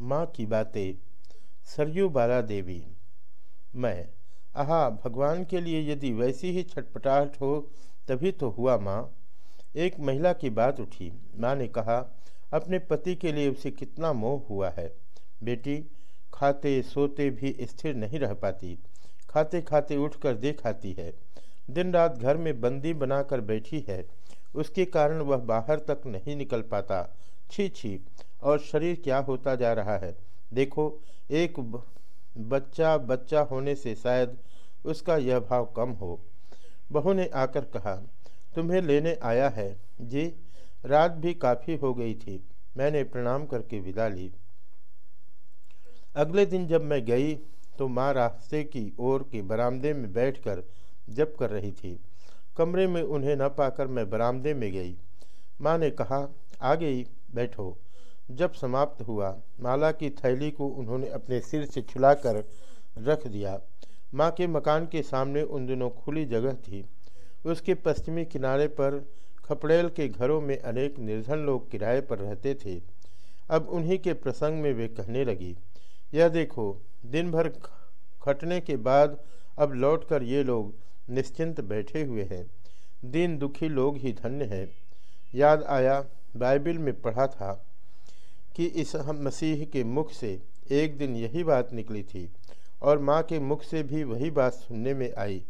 माँ की बातें, सरयू बाला देवी मैं, आहा, भगवान के लिए यदि वैसी ही छटपटाहट हो, तभी तो हुआ माँ। एक महिला की बात उठी। माँ ने कहा, अपने पति के लिए उसे कितना मोह हुआ है। बेटी, खाते सोते भी स्थिर नहीं रह पाती। खाते खाते उठकर देख आती है। दिन रात घर में बंदी बनाकर बैठी है। उसके कारण वह बाहर तक नहीं निकल पाता। छी छी और शरीर क्या होता जा रहा है? देखो, एक बच्चा बच्चा होने से शायद उसका यह भाव कम हो। बहू ने आकर कहा, तुम्हें लेने आया है? जी, रात भी काफ़ी हो गई थी। मैंने प्रणाम करके विदा ली। अगले दिन जब मैं गई तो माँ रास्ते की ओर के बरामदे में बैठकर जप कर रही थी। कमरे में उन्हें न पाकर मैं बरामदे में गई। माँ ने कहा आ गई बैठो। जब समाप्त हुआ, माला की थैली को उन्होंने अपने सिर से छुलाकर रख दिया। माँ के मकान के सामने उन दिनों खुली जगह थी। उसके पश्चिमी किनारे पर खपड़ेल के घरों में अनेक निर्धन लोग किराए पर रहते थे। अब उन्हीं के प्रसंग में वे कहने लगी, यह देखो दिन भर खटने के बाद अब लौटकर ये लोग निश्चिंत बैठे हुए हैं। दीन दुखी लोग ही धन्य हैं। याद आया, बाइबिल में पढ़ा था कि इस हम मसीह के मुख से एक दिन यही बात निकली थी और माँ के मुख से भी वही बात सुनने में आई।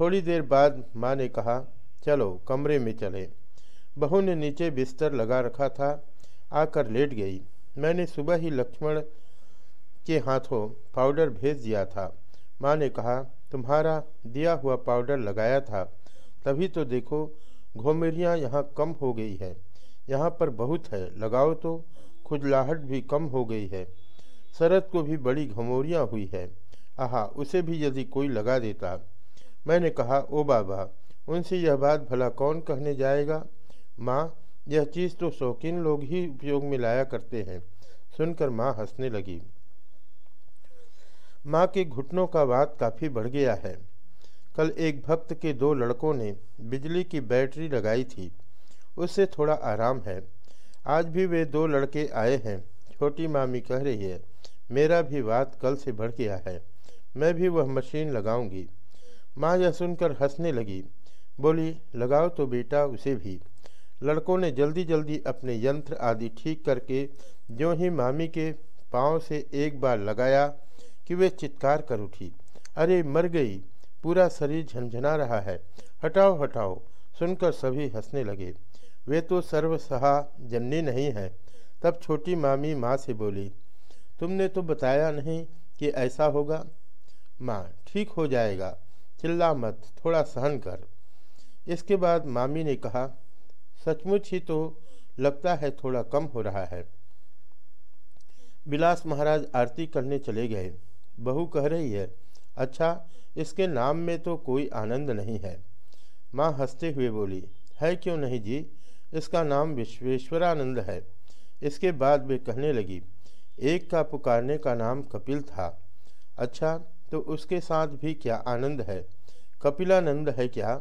थोड़ी देर बाद माँ ने कहा, चलो, कमरे में चले। बहू ने नीचे बिस्तर लगा रखा था, आकर लेट गई। मैंने सुबह ही लक्ष्मण के हाथों पाउडर भेज दिया था। माँ ने कहा, तुम्हारा दिया हुआ पाउडर लगाया था, तभी तो देखो घोमेरियाँ यहाँ कम हो गई है। यहाँ पर बहुत है, लगाओ तो। खुजलाहट भी कम हो गई है। शरद को भी बड़ी घमोरियाँ हुई है। आहा, उसे भी यदि कोई लगा देता। मैंने कहा, ओ बाबा, उनसे यह बात भला कौन कहने जाएगा? माँ, यह चीज़ तो शौकीन लोग ही उपयोग में लाया करते हैं। सुनकर माँ हंसने लगी। माँ के घुटनों का बात काफ़ी बढ़ गया है। कल एक भक्त के दो लड़कों ने बिजली की बैटरी लगाई थी। उससे थोड़ा आराम है। आज भी वे दो लड़के आए हैं। छोटी मामी कह रही है, मेरा भी बात कल से बढ़ गया है। मैं भी वह मशीन लगाऊँगी। माँ यह सुनकर हंसने लगी। बोली, लगाओ तो बेटा उसे भी। लड़कों ने जल्दी जल्दी अपने यंत्र आदि ठीक करके जो ही मामी के पाँव से एक बार लगाया कि वे चित्कार कर उठी। अरे, मर गई। पूरा शरीर झंझना रहा है। हटाओ हटाओ। सुनकर सभी हंसने लगे। वे तो सर्वसहा जननी नहीं है। तब छोटी मामी माँ से बोली, तुमने तो बताया नहीं कि ऐसा होगा? माँ, ठीक हो जाएगा। चिल्ला मत, थोड़ा सहन कर। इसके बाद मामी ने कहा, सचमुच ही तो लगता है थोड़ा कम हो रहा है। बिलास महाराज आरती करने चले गए। बहू कह रही है अच्छा इसके नाम में तो कोई आनंद नहीं है। माँ हँसते हुए बोली, है क्यों नहीं जी? इसका नाम विश्वेश्वरानंद है। इसके बाद वे कहने लगी, एक का पुकारने का नाम कपिल था। अच्छा तो उसके साथ भी क्या आनंद है? कपिलानंद है क्या?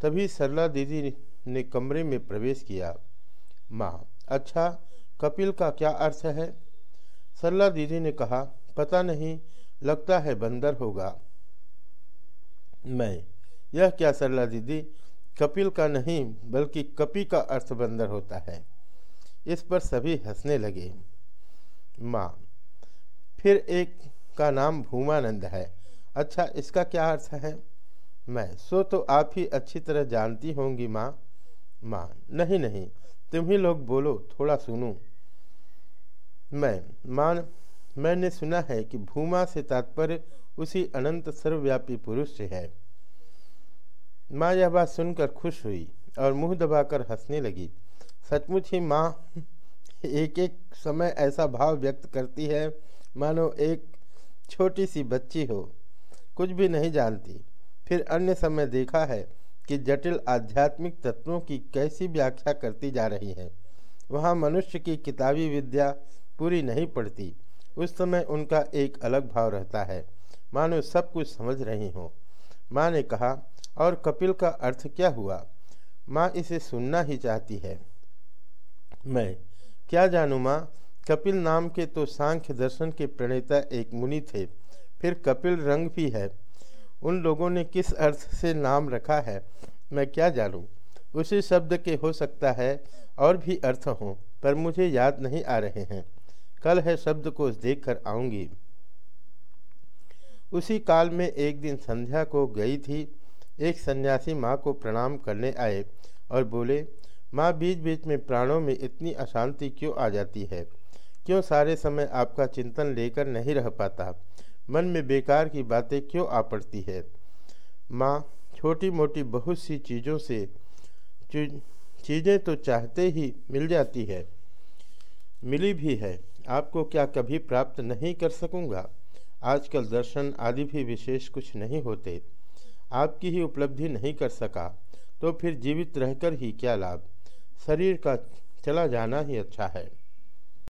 तभी सरला दीदी ने कमरे में प्रवेश किया। माँ अच्छा कपिल का क्या अर्थ है? सरला दीदी ने कहा, पता नहीं, लगता है बंदर होगा। मैं, यह क्या सरला दीदी कपिल का नहीं, बल्कि कपि का अर्थ बंदर होता है। इस पर सभी हंसने लगे। माँ, फिर एक का नाम भूमानंद है। अच्छा इसका क्या अर्थ है? मैं, सो तो आप ही अच्छी तरह जानती होंगी माँ। माँ, नहीं नहीं, तुम ही लोग बोलो, थोड़ा सुनूं। मैं माँ मैंने सुना है कि भूमा से तात्पर्य उसी अनंत सर्वव्यापी पुरुष से है। माँ यह बात सुनकर खुश हुई और मुँह दबाकर हंसने लगी। सचमुच ही माँ एक एक समय ऐसा भाव व्यक्त करती है, मानो एक छोटी सी बच्ची हो। कुछ भी नहीं जानती। फिर अन्य समय देखा है कि जटिल आध्यात्मिक तत्वों की कैसी व्याख्या करती जा रही है। वहाँ मनुष्य की किताबी विद्या पूरी नहीं पड़ती। उस समय उनका एक अलग भाव रहता है। मानो सब कुछ समझ रही हो। माँ ने कहा और कपिल का अर्थ क्या हुआ? माँ इसे सुनना ही चाहती है। मैं, क्या जानू माँ? कपिल नाम के तो सांख्य दर्शन के प्रणेता एक मुनि थे, फिर कपिल रंग भी है। उन लोगों ने किस अर्थ से नाम रखा है, मैं क्या जानूँ? उसी शब्द के हो सकता है, और भी अर्थ हों, पर मुझे याद नहीं आ रहे हैं। कल है शब्द को देख कर आऊँगी। उसी काल में एक दिन संध्या को गई थी एक सन्यासी माँ को प्रणाम करने आए और बोले, माँ, बीच बीच में प्राणों में इतनी अशांति क्यों आ जाती है? क्यों सारे समय आपका चिंतन लेकर नहीं रह पाता? मन में बेकार की बातें क्यों आ पड़ती है? माँ छोटी मोटी बहुत सी चीज़ों से चीज़ें तो चाहते ही मिल जाती है। मिली भी है। आपको क्या कभी प्राप्त नहीं कर सकूँगा? आजकल दर्शन आदि भी विशेष कुछ नहीं होते। आपकी ही उपलब्धि नहीं कर सका तो फिर जीवित रहकर ही क्या लाभ? शरीर का चला जाना ही अच्छा है।